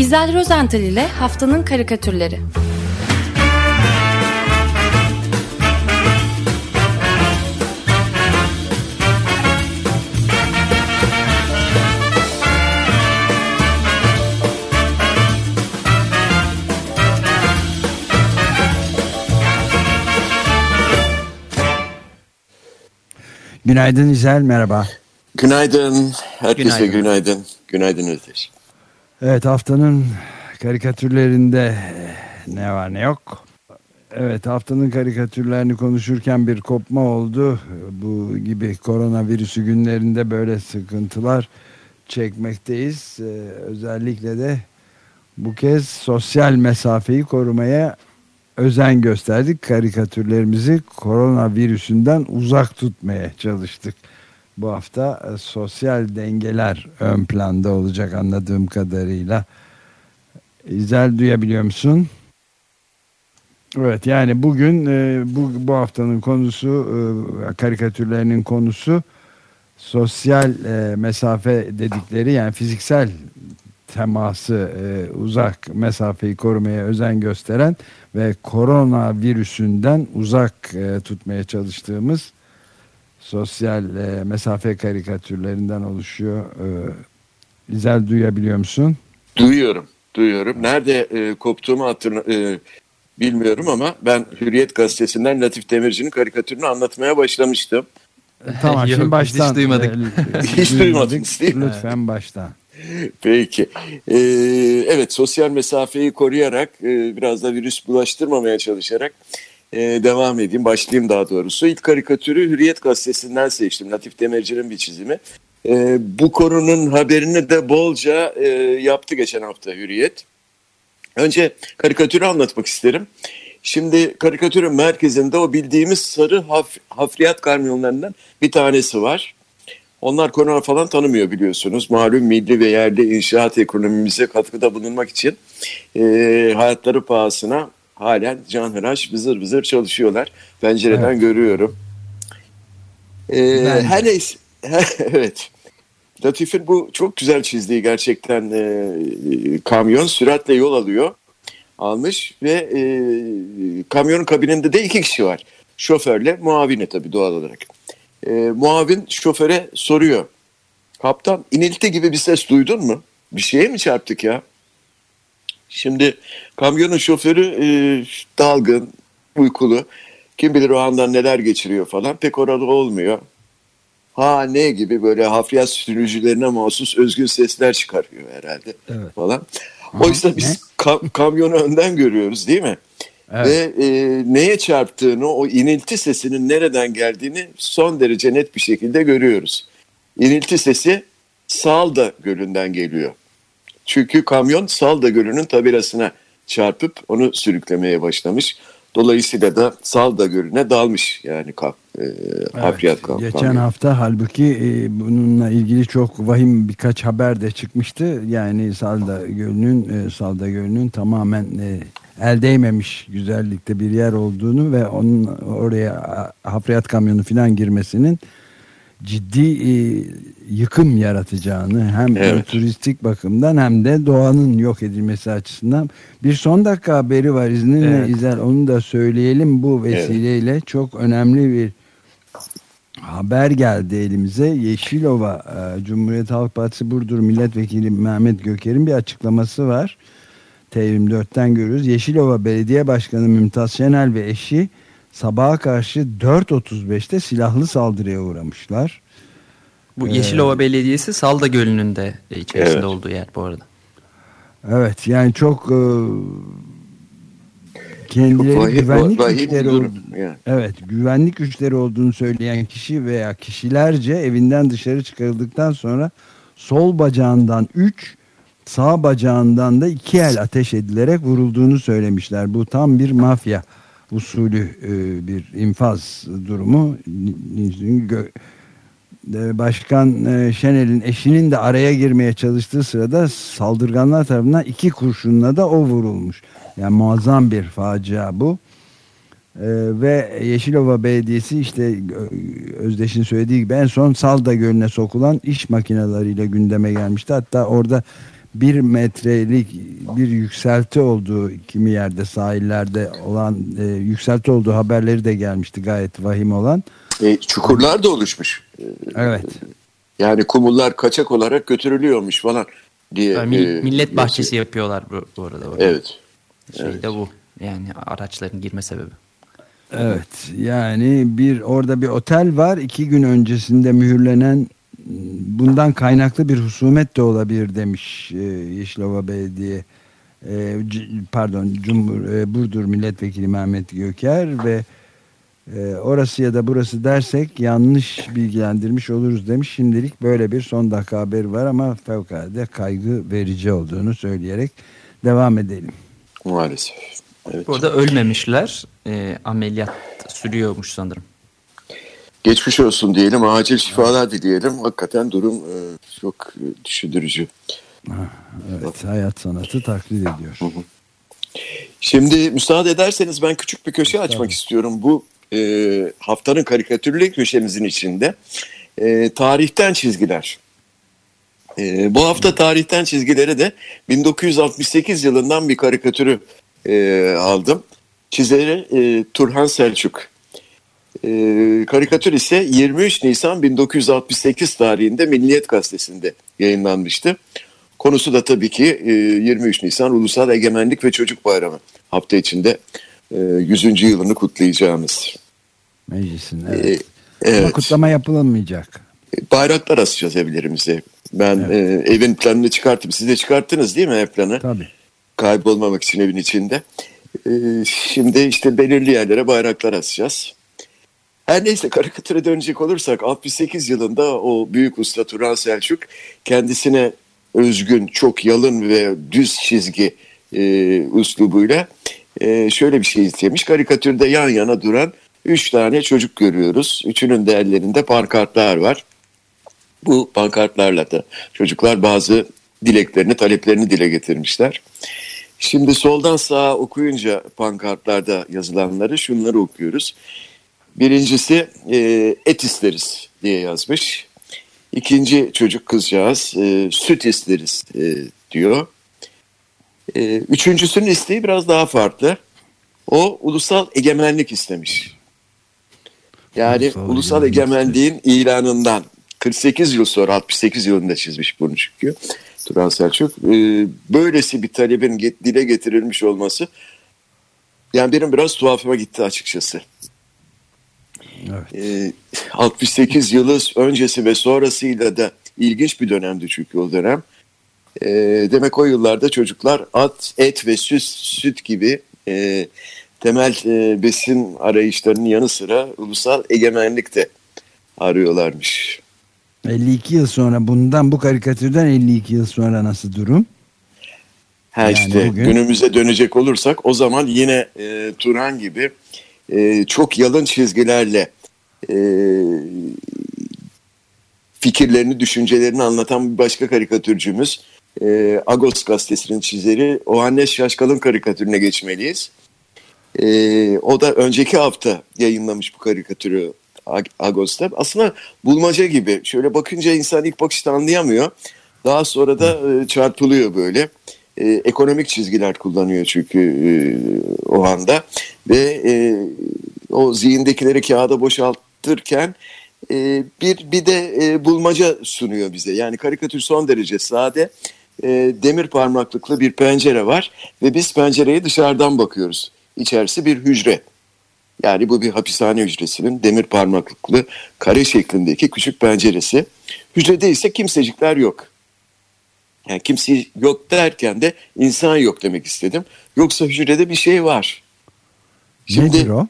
İzel Rozental ile Haftanın Karikatürleri Günaydın İzel, merhaba. Günaydın, herkese günaydın. Günaydın, günaydın Özdeş. Evet, haftanın karikatürlerinde ne var ne yok. Evet, haftanın karikatürlerini konuşurken bir kopma oldu. Bu gibi koronavirüsü günlerinde böyle sıkıntılar çekmekteyiz. Ee, özellikle de bu kez sosyal mesafeyi korumaya özen gösterdik. Karikatürlerimizi koronavirüsünden uzak tutmaya çalıştık. Bu hafta e, sosyal dengeler ön planda olacak anladığım kadarıyla. İzel duyabiliyor musun? Evet yani bugün e, bu, bu haftanın konusu e, karikatürlerinin konusu sosyal mesafe dedikleri yani fiziksel teması uzak mesafeyi korumaya özen gösteren ve korona virüsünden uzak tutmaya çalıştığımız sosyal e, mesafe karikatürlerinden oluşuyor. E, İzel duyabiliyor musun? Duyuyorum, duyuyorum. Nerede e, koptuğumu hatırla, e, bilmiyorum ama ben Hürriyet Gazetesi'nden Latif Demirci'nin karikatürünü anlatmaya başlamıştım. E, tamam Yok, şimdi baştan. Hiç duymadık. E, hiç duymadınız değil mi? Lütfen baştan. Peki. Ee, evet sosyal mesafeyi koruyarak e, biraz da virüs bulaştırmamaya çalışarak e, devam edeyim. Başlayayım daha doğrusu. İlk karikatürü Hürriyet Gazetesi'nden seçtim. Latif Demirci'nin bir çizimi. E, bu konunun haberini de bolca e, yaptı geçen hafta Hürriyet. Önce karikatürü anlatmak isterim. Şimdi karikatürün merkezinde o bildiğimiz sarı haf hafriyat kamyonlarından bir tanesi var. Onlar korona falan tanımıyor biliyorsunuz. Malum milli ve yerli inşaat ekonomimize katkıda bulunmak için e, hayatları pahasına halen canhıraş vızır vızır çalışıyorlar. Pencereden evet. görüyorum. E, her neyse. evet. Latif'in bu çok güzel çizdiği gerçekten e, kamyon süratle yol alıyor. Almış ve e, kamyonun kabininde de iki kişi var. Şoförle muavini tabii doğal olarak e, muavin şoföre soruyor. Kaptan inilti gibi bir ses duydun mu? Bir şeye mi çarptık ya? Şimdi kamyonun şoförü e, dalgın, uykulu. Kim bilir o anda neler geçiriyor falan. Pek orada olmuyor. Ha ne gibi böyle hafriyat sürücülerine mahsus özgün sesler çıkarıyor herhalde evet. falan. Oysa biz ka- kamyonu önden görüyoruz değil mi? Evet. Ve e, neye çarptığını, o inilti sesinin nereden geldiğini son derece net bir şekilde görüyoruz. İnilti sesi Salda Gölü'nden geliyor. Çünkü kamyon Salda Gölü'nün tabirasına çarpıp onu sürüklemeye başlamış. Dolayısıyla da Salda Gölü'ne dalmış yani kap, e, evet, kamyon. Geçen hafta halbuki e, bununla ilgili çok vahim birkaç haber de çıkmıştı. Yani Salda Gölü'nün e, Salda Gölü'nün tamamen e, el değmemiş güzellikte bir yer olduğunu ve onun oraya hafriyat kamyonu falan girmesinin ciddi e, yıkım yaratacağını hem evet. turistik bakımdan hem de doğanın yok edilmesi açısından bir son dakika haberi var izninle evet. İzel onu da söyleyelim bu vesileyle evet. çok önemli bir haber geldi elimize Yeşilova e, Cumhuriyet Halk Partisi Burdur Milletvekili Mehmet Göker'in bir açıklaması var T24'ten görüyoruz. Yeşilova Belediye Başkanı Mümtaz Şenel ve eşi sabaha karşı 4.35'te silahlı saldırıya uğramışlar. Bu ee, Yeşilova Belediyesi Salda Gölü'nün de içerisinde evet. olduğu yer bu arada. Evet yani çok e, kendileri çok vahim, güvenlik vahim güçleri ol, yani. evet güvenlik güçleri olduğunu söyleyen kişi veya kişilerce evinden dışarı çıkarıldıktan sonra sol bacağından 3 sağ bacağından da iki el ateş edilerek vurulduğunu söylemişler. Bu tam bir mafya usulü e, bir infaz durumu. E, Başkan e, Şenel'in eşinin de araya girmeye çalıştığı sırada saldırganlar tarafından iki kurşunla da o vurulmuş. Yani muazzam bir facia bu. Ee, ve Yeşilova Belediyesi işte Özdeş'in söylediği gibi en son Salda Gölü'ne sokulan iş makineleriyle gündeme gelmişti. Hatta orada bir metrelik bir yükselti olduğu kimi yerde sahillerde olan e, yükselti olduğu haberleri de gelmişti gayet vahim olan. E, çukurlar da oluşmuş. Evet. Yani kumullar kaçak olarak götürülüyormuş falan diye. Yani e, millet bahçesi yapıyorlar bu, bu arada. Orada. Evet. Şey evet. de bu. Yani araçların girme sebebi. Evet yani bir orada bir otel var iki gün öncesinde mühürlenen bundan kaynaklı bir husumet de olabilir demiş e, Yeşilova Belediye e, pardon Cumhur, e, Burdur Milletvekili Mehmet Göker ve e, orası ya da burası dersek yanlış bilgilendirmiş oluruz demiş. Şimdilik böyle bir son dakika haberi var ama fevkalade kaygı verici olduğunu söyleyerek devam edelim. Maalesef. Evet. Burada ölmemişler. E, ameliyat sürüyormuş sanırım. Geçmiş olsun diyelim, acil şifalar dileyelim. Hakikaten durum e, çok düşündürücü. Evet, hayat sanatı taklit ediyor. Şimdi müsaade ederseniz ben küçük bir köşe açmak istiyorum. Bu e, haftanın karikatürlü köşemizin içinde e, tarihten çizgiler. E, bu hafta tarihten çizgilere de 1968 yılından bir karikatürü e, aldım. Çizeri e, Turhan Selçuk. E, karikatür ise 23 Nisan 1968 tarihinde Milliyet Gazetesi'nde yayınlanmıştı. Konusu da tabii ki e, 23 Nisan Ulusal Egemenlik ve Çocuk Bayramı hafta içinde e, 100. yılını kutlayacağımız. Meclisin evet. E, evet. Ama kutlama yapılmayacak. Bayraklar asacağız evlerimize. Ben evet. e, evin planını çıkarttım. Siz de çıkarttınız değil mi ev planı? Tabii. Kaybolmamak için evin içinde. E, şimdi işte belirli yerlere bayraklar asacağız. Her neyse karikatüre dönecek olursak 68 yılında o büyük usta Turan Selçuk kendisine özgün, çok yalın ve düz çizgi e, uslubuyla e, şöyle bir şey istemiş. Karikatürde yan yana duran üç tane çocuk görüyoruz. Üçünün de ellerinde pankartlar var. Bu pankartlarla da çocuklar bazı dileklerini, taleplerini dile getirmişler. Şimdi soldan sağa okuyunca pankartlarda yazılanları şunları okuyoruz. Birincisi e, et isteriz diye yazmış. İkinci çocuk kızcağız e, süt isteriz e, diyor. E, üçüncüsünün isteği biraz daha farklı. O ulusal egemenlik istemiş. Yani ulusal, ulusal egemenliğin ilanından 48 yıl sonra 68 yılında çizmiş bunu çünkü Turan Selçuk. E, böylesi bir talebin dile getirilmiş olması yani benim biraz tuhafıma gitti açıkçası. Evet. E, 68 yılı öncesi ve sonrasıyla da ilginç bir dönemdi çünkü o dönem. E, demek o yıllarda çocuklar at, et ve süt, süt gibi e, temel e, besin arayışlarının yanı sıra ulusal egemenlik de arıyorlarmış. 52 yıl sonra bundan bu karikatürden 52 yıl sonra nasıl durum? Ha yani işte bugün... günümüze dönecek olursak o zaman yine e, Turan gibi e, çok yalın çizgilerle e, fikirlerini, düşüncelerini anlatan bir başka karikatürcümüz e, Agos gazetesinin çizeri Ohannes Şaşkal'ın karikatürüne geçmeliyiz. E, o da önceki hafta yayınlamış bu karikatürü Agos'ta. Aslında bulmaca gibi. Şöyle bakınca insan ilk bakışta anlayamıyor. Daha sonra da e, çarpılıyor böyle. E, ekonomik çizgiler kullanıyor çünkü e, o anda. Ve e, o zihindekileri kağıda boşaltırken e, bir bir de e, bulmaca sunuyor bize. Yani karikatür son derece sade. E, demir parmaklıklı bir pencere var ve biz pencereye dışarıdan bakıyoruz. İçerisi bir hücre. Yani bu bir hapishane hücresinin demir parmaklıklı kare şeklindeki küçük penceresi. Hücrede ise kimsecikler yok. Yani kimse yok derken de insan yok demek istedim. Yoksa hücrede bir şey var. Şimdi, Nedir o?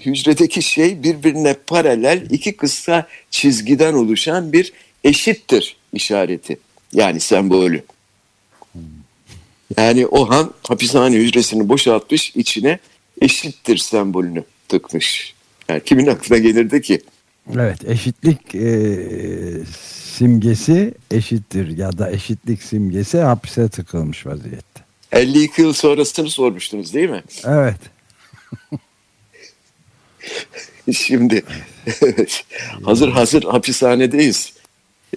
Hücredeki şey birbirine paralel iki kısa çizgiden oluşan bir eşittir işareti. Yani sembolü. Yani o han hapishane hücresini boşaltmış içine eşittir sembolünü tıkmış. Yani kimin aklına gelirdi ki? Evet eşitlik e, simgesi eşittir ya da eşitlik simgesi hapse tıkılmış vaziyette. 52 yıl sonrasını sormuştunuz değil mi? Evet. Şimdi hazır hazır hapishanedeyiz.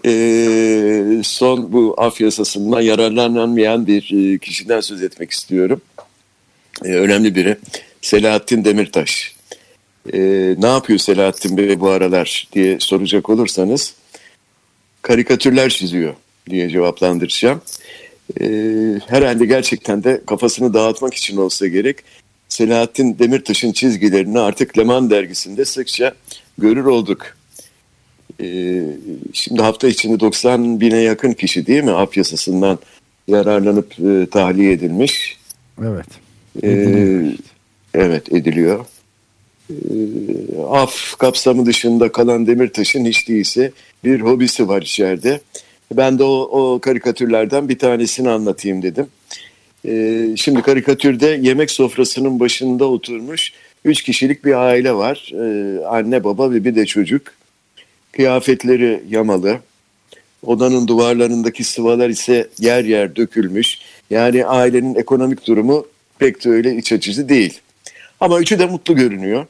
e, son bu af yasasından yararlanamayan bir e, kişiden söz etmek istiyorum. E, önemli biri Selahattin Demirtaş. E, ne yapıyor Selahattin Bey bu aralar diye soracak olursanız karikatürler çiziyor diye cevaplandıracağım. E, herhalde gerçekten de kafasını dağıtmak için olsa gerek Selahattin Demirtaş'ın çizgilerini artık Leman dergisinde sıkça görür olduk. Ee, şimdi hafta içinde 90 bine yakın kişi değil mi af yasasından yararlanıp e, tahliye edilmiş. Evet. Ee, evet ediliyor. Ee, af kapsamı dışında kalan Demirtaş'ın hiç değilse bir hobisi var içeride. Ben de o, o karikatürlerden bir tanesini anlatayım dedim. Ee, şimdi karikatürde yemek sofrasının başında oturmuş üç kişilik bir aile var. Ee, anne baba ve bir de çocuk. Kıyafetleri yamalı. Odanın duvarlarındaki sıvalar ise yer yer dökülmüş. Yani ailenin ekonomik durumu pek de öyle iç açıcı değil. Ama üçü de mutlu görünüyor.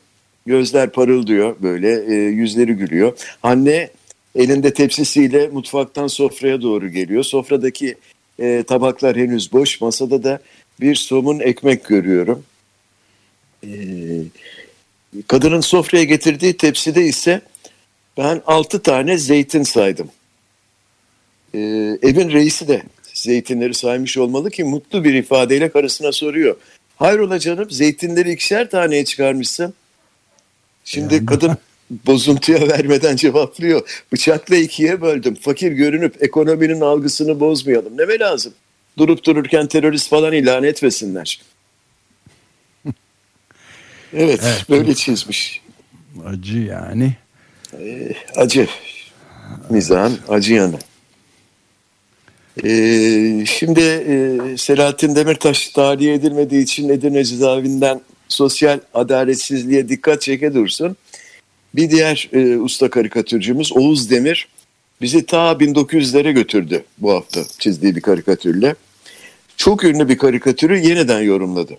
Gözler parıldıyor böyle, e, yüzleri gülüyor. Anne elinde tepsisiyle mutfaktan sofraya doğru geliyor. Sofradaki e, tabaklar henüz boş. Masada da bir somun ekmek görüyorum. E, kadının sofraya getirdiği tepside ise ben altı tane zeytin saydım. E, evin reisi de zeytinleri saymış olmalı ki mutlu bir ifadeyle karısına soruyor. Hayrola canım zeytinleri ikişer taneye çıkarmışsın. Şimdi yani. kadın bozuntuya vermeden cevaplıyor. Bıçakla ikiye böldüm. Fakir görünüp ekonominin algısını bozmayalım. Ne mi lazım? Durup dururken terörist falan ilan etmesinler. evet, evet böyle çizmiş. Acı yani. Ee, acı. Mizan acı yanı. Ee, şimdi e, Selahattin Demirtaş tahliye edilmediği için Edirne cezaevinden sosyal adaletsizliğe dikkat çeke dursun. Bir diğer e, usta karikatürcümüz Oğuz Demir bizi ta 1900'lere götürdü bu hafta çizdiği bir karikatürle. Çok ünlü bir karikatürü yeniden yorumladı.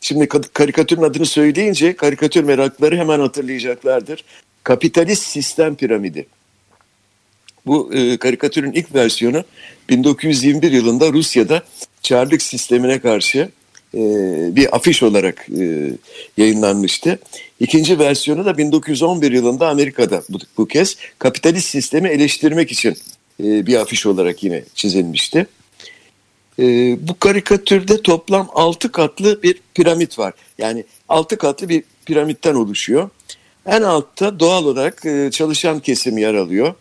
Şimdi karikatürün adını söyleyince karikatür merakları hemen hatırlayacaklardır. Kapitalist sistem piramidi. Bu e, karikatürün ilk versiyonu 1921 yılında Rusya'da Çarlık sistemine karşı e, bir afiş olarak e, yayınlanmıştı. İkinci versiyonu da 1911 yılında Amerika'da bu, bu kez kapitalist sistemi eleştirmek için e, bir afiş olarak yine çizilmişti. bu karikatürde toplam 6 katlı bir piramit var. Yani 6 katlı bir piramitten oluşuyor. En altta doğal olarak çalışan kesim yer alıyor.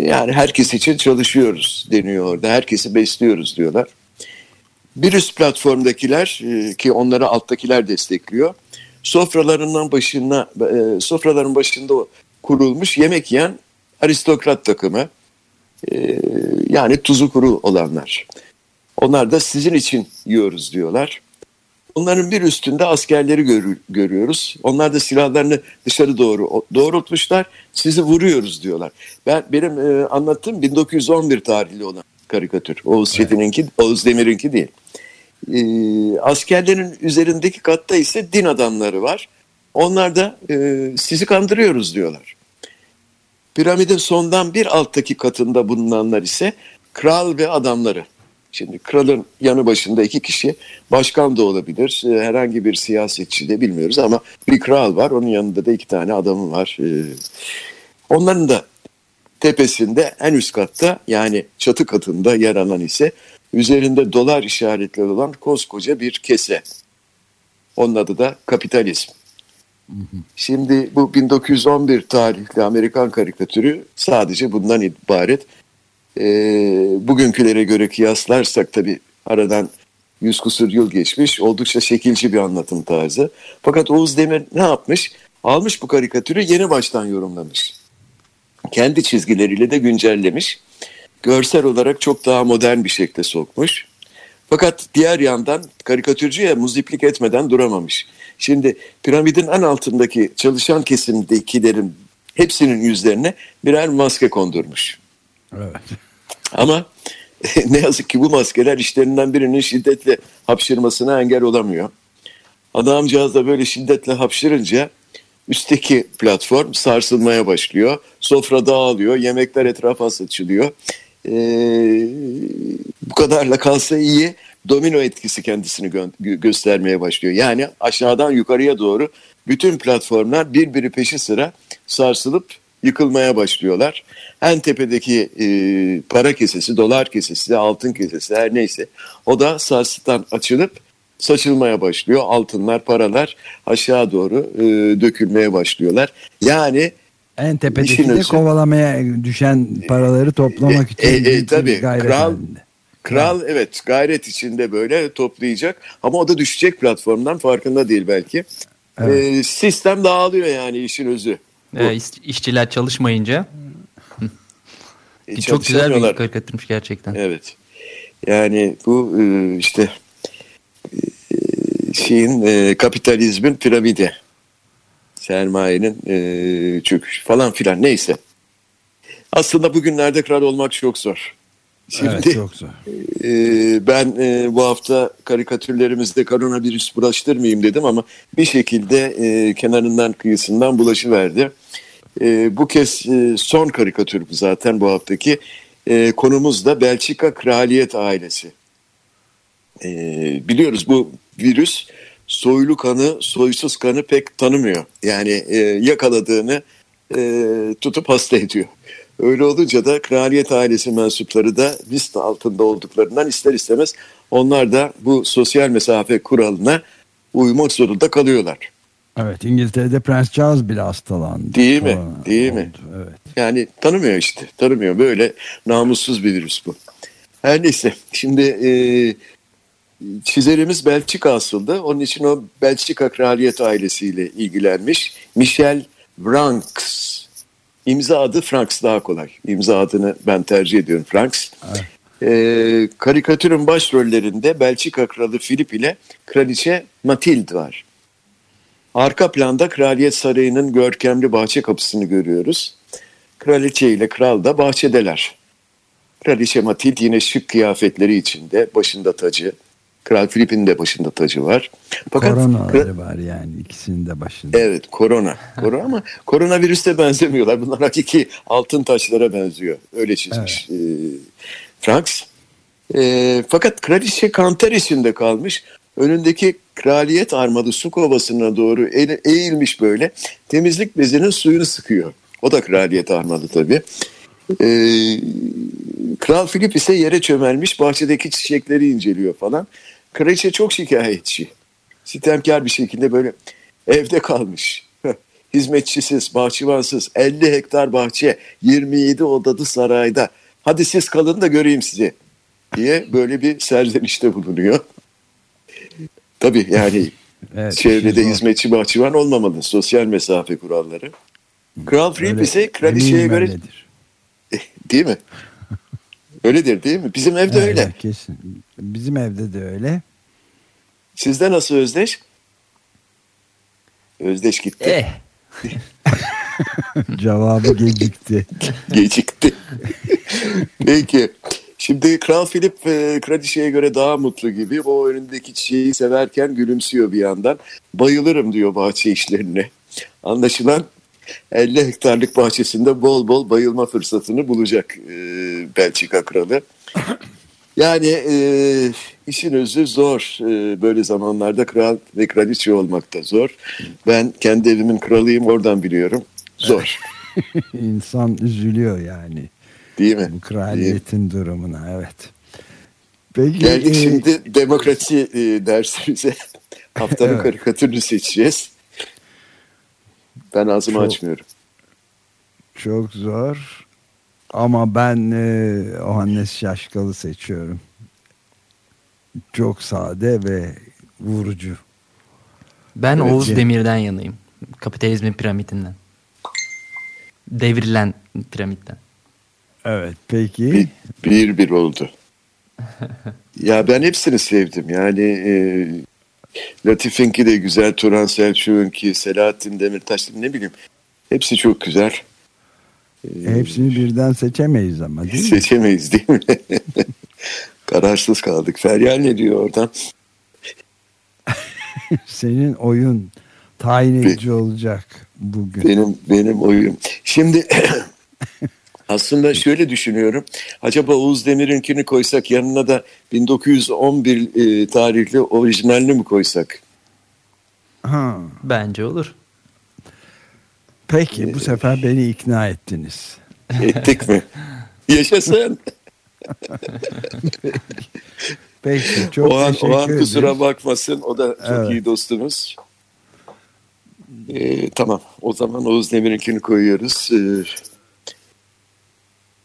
yani herkes için çalışıyoruz deniyor orada. Herkesi besliyoruz diyorlar. Bir üst platformdakiler e, ki onları alttakiler destekliyor. Sofralarından başına e, sofraların başında kurulmuş yemek yiyen aristokrat takımı. E, yani tuzu kuru olanlar. Onlar da sizin için yiyoruz diyorlar. Onların bir üstünde askerleri gör, görüyoruz. Onlar da silahlarını dışarı doğru doğrultmuşlar. Sizi vuruyoruz diyorlar. Ben benim e, anlattığım 1911 tarihli olan karikatür. Oğuz Çetin'inki, Oğuz Demir'inki değil. E, askerlerin üzerindeki katta ise din adamları var. Onlar da e, sizi kandırıyoruz diyorlar. Piramidin sondan bir alttaki katında bulunanlar ise kral ve adamları. Şimdi kralın yanı başında iki kişi başkan da olabilir. E, herhangi bir siyasetçi de bilmiyoruz ama bir kral var. Onun yanında da iki tane adamı var. E, onların da tepesinde en üst katta yani çatı katında yer alan ise üzerinde dolar işaretleri olan koskoca bir kese. Onun adı da kapitalizm. Şimdi bu 1911 tarihli Amerikan karikatürü sadece bundan ibaret. E, bugünkülere göre kıyaslarsak tabii aradan yüz kusur yıl geçmiş. Oldukça şekilci bir anlatım tarzı. Fakat Oğuz Demir ne yapmış? Almış bu karikatürü yeni baştan yorumlamış. Kendi çizgileriyle de güncellemiş görsel olarak çok daha modern bir şekilde sokmuş. Fakat diğer yandan karikatürcüye muziplik etmeden duramamış. Şimdi piramidin en altındaki çalışan kesimdekilerin hepsinin yüzlerine birer maske kondurmuş. Evet. Ama ne yazık ki bu maskeler işlerinden birinin şiddetle hapşırmasına engel olamıyor. Adamcağız da böyle şiddetle hapşırınca üstteki platform sarsılmaya başlıyor. Sofra dağılıyor, yemekler etrafa saçılıyor. Ee, bu kadarla kalsa iyi domino etkisi kendisini gö- göstermeye başlıyor. Yani aşağıdan yukarıya doğru bütün platformlar birbiri peşi sıra sarsılıp yıkılmaya başlıyorlar. En tepedeki e, para kesesi, dolar kesesi, altın kesesi her neyse o da sarsıdan açılıp saçılmaya başlıyor. Altınlar, paralar aşağı doğru e, dökülmeye başlıyorlar. Yani en tepedeki de özü, kovalamaya düşen paraları toplamak için e, e, tabii, gayret kral, halinde. Kral evet. evet gayret içinde böyle toplayacak ama o da düşecek platformdan farkında değil belki. Evet. E, sistem dağılıyor yani işin özü. E, işçiler çalışmayınca. E, Çok güzel bir karikatürmüş gerçekten. Evet. Yani bu e, işte e, şeyin e, kapitalizmin piramidi sermayenin e, çöküşü falan filan neyse. Aslında bugünlerde kral olmak çok zor. Şimdi, evet çok zor. E, ben e, bu hafta karikatürlerimizde koronavirüs bulaştırmayayım dedim ama bir şekilde e, kenarından kıyısından bulaşıverdi. E, bu kez e, son karikatür bu zaten bu haftaki. E, konumuz da Belçika Kraliyet Ailesi. E, biliyoruz bu virüs soylu kanı, soysuz kanı pek tanımıyor. Yani e, yakaladığını e, tutup hasta ediyor. Öyle olunca da kraliyet ailesi mensupları da liste altında olduklarından ister istemez onlar da bu sosyal mesafe kuralına uymak zorunda kalıyorlar. Evet İngiltere'de Prens Charles bile hastalandı. Değil mi? Korona Değil oldu. mi? Evet. Yani tanımıyor işte. Tanımıyor. Böyle namussuz bir virüs bu. Her neyse. Şimdi e, çizerimiz Belçika asıldı. Onun için o Belçika kraliyet ailesiyle ilgilenmiş. Michel Franks İmza adı Franks daha kolay. İmza adını ben tercih ediyorum Franks. Evet. Ee, karikatürün başrollerinde Belçika Kralı Filip ile Kraliçe Matilde var. Arka planda Kraliyet Sarayı'nın görkemli bahçe kapısını görüyoruz. Kraliçe ile kral da bahçedeler. Kraliçe Matilde yine şık kıyafetleri içinde, başında tacı, Kral Filip'in de başında tacı var. Fakat Koronaları var yani ikisinin de başında. Evet korona. korona ama koronavirüste benzemiyorlar. Bunlar hakiki altın taşlara benziyor. Öyle çizmiş evet. e, Franks. E, fakat kraliçe kanter içinde kalmış. Önündeki kraliyet armadı su kovasına doğru eğilmiş böyle. Temizlik bezinin suyunu sıkıyor. O da kraliyet armadı tabii. Ee, Kral Filip ise yere çömelmiş bahçedeki çiçekleri inceliyor falan. Kraliçe çok şikayetçi. Sitemkar bir şekilde böyle evde kalmış. Hizmetçisiz, bahçıvansız, 50 hektar bahçe, 27 odalı sarayda. Hadi siz kalın da göreyim sizi diye böyle bir serzenişte bulunuyor. Tabii yani evet, çevrede şey hizmetçi bahçıvan olmamalı. Sosyal mesafe kuralları. Kral Filip ise kraliçeye göre... Değil mi? Öyledir değil mi? Bizim evde evet, öyle. Kesin. Bizim evde de öyle. Sizde nasıl Özdeş? Özdeş gitti. Eh. Cevabı gecikti. gecikti. Peki. Şimdi Kral Philip e, Kraliçe'ye göre daha mutlu gibi. O önündeki çiçeği severken gülümsüyor bir yandan. Bayılırım diyor bahçe işlerine. Anlaşılan 50 hektarlık bahçesinde bol bol bayılma fırsatını bulacak e, Belçika kralı. Yani e, işin özü zor. E, böyle zamanlarda kral ve kraliçe olmak da zor. Ben kendi evimin kralıyım oradan biliyorum. Zor. İnsan üzülüyor yani. Değil mi? Bu kraliyetin Değil. durumuna evet. Peki, Geldik e, şimdi demokrasi e, dersimize. Haftanın evet. karikatürünü seçeceğiz. Ben ağzımı çok, açmıyorum. Çok zor. Ama ben e, Ohannes Şaşkalı seçiyorum. Çok sade ve vurucu. Ben evet, Oğuz Demir'den yanayım. Kapitalizmin piramidinden. Devrilen piramitten. Evet peki. Bir bir, bir oldu. ya ben hepsini sevdim. Yani e, Latif'inki de güzel, Turan Selçuk'unki, Selahattin Demirtaş ne bileyim. Hepsi çok güzel. Ee, Hepsini birden seçemeyiz ama değil mi? Seçemeyiz değil mi? Kararsız kaldık. Feryal ne diyor oradan? Senin oyun tayin edici olacak. bugün. Benim benim oyum. Şimdi aslında şöyle düşünüyorum. Acaba Oğuz Demir'inkini koysak yanına da 1911 e, tarihli orijinalini mi koysak? Ha. Bence olur. Peki bu sefer beni ikna ettiniz. Ettik mi? Yaşasın. Peki çok o an, teşekkür o an kusura bakmasın. O da çok Evet. iyi dostumuz. Ee, tamam. O zaman Oğuz Demir'inkini koyuyoruz. Ee,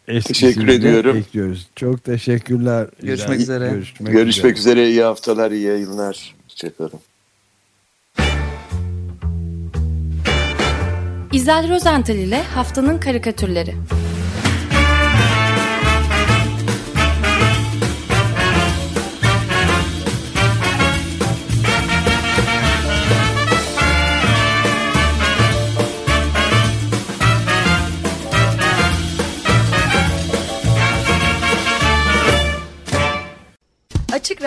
Eskisini Teşekkür ediyorum. Bekliyoruz. Çok teşekkürler. Görüşmek Güzel- üzere. Görüşmek, görüşmek üzere. üzere. İyi haftalar, iyi yayınlar. Hoşçakalın. İzel Rozental ile Haftanın Karikatürleri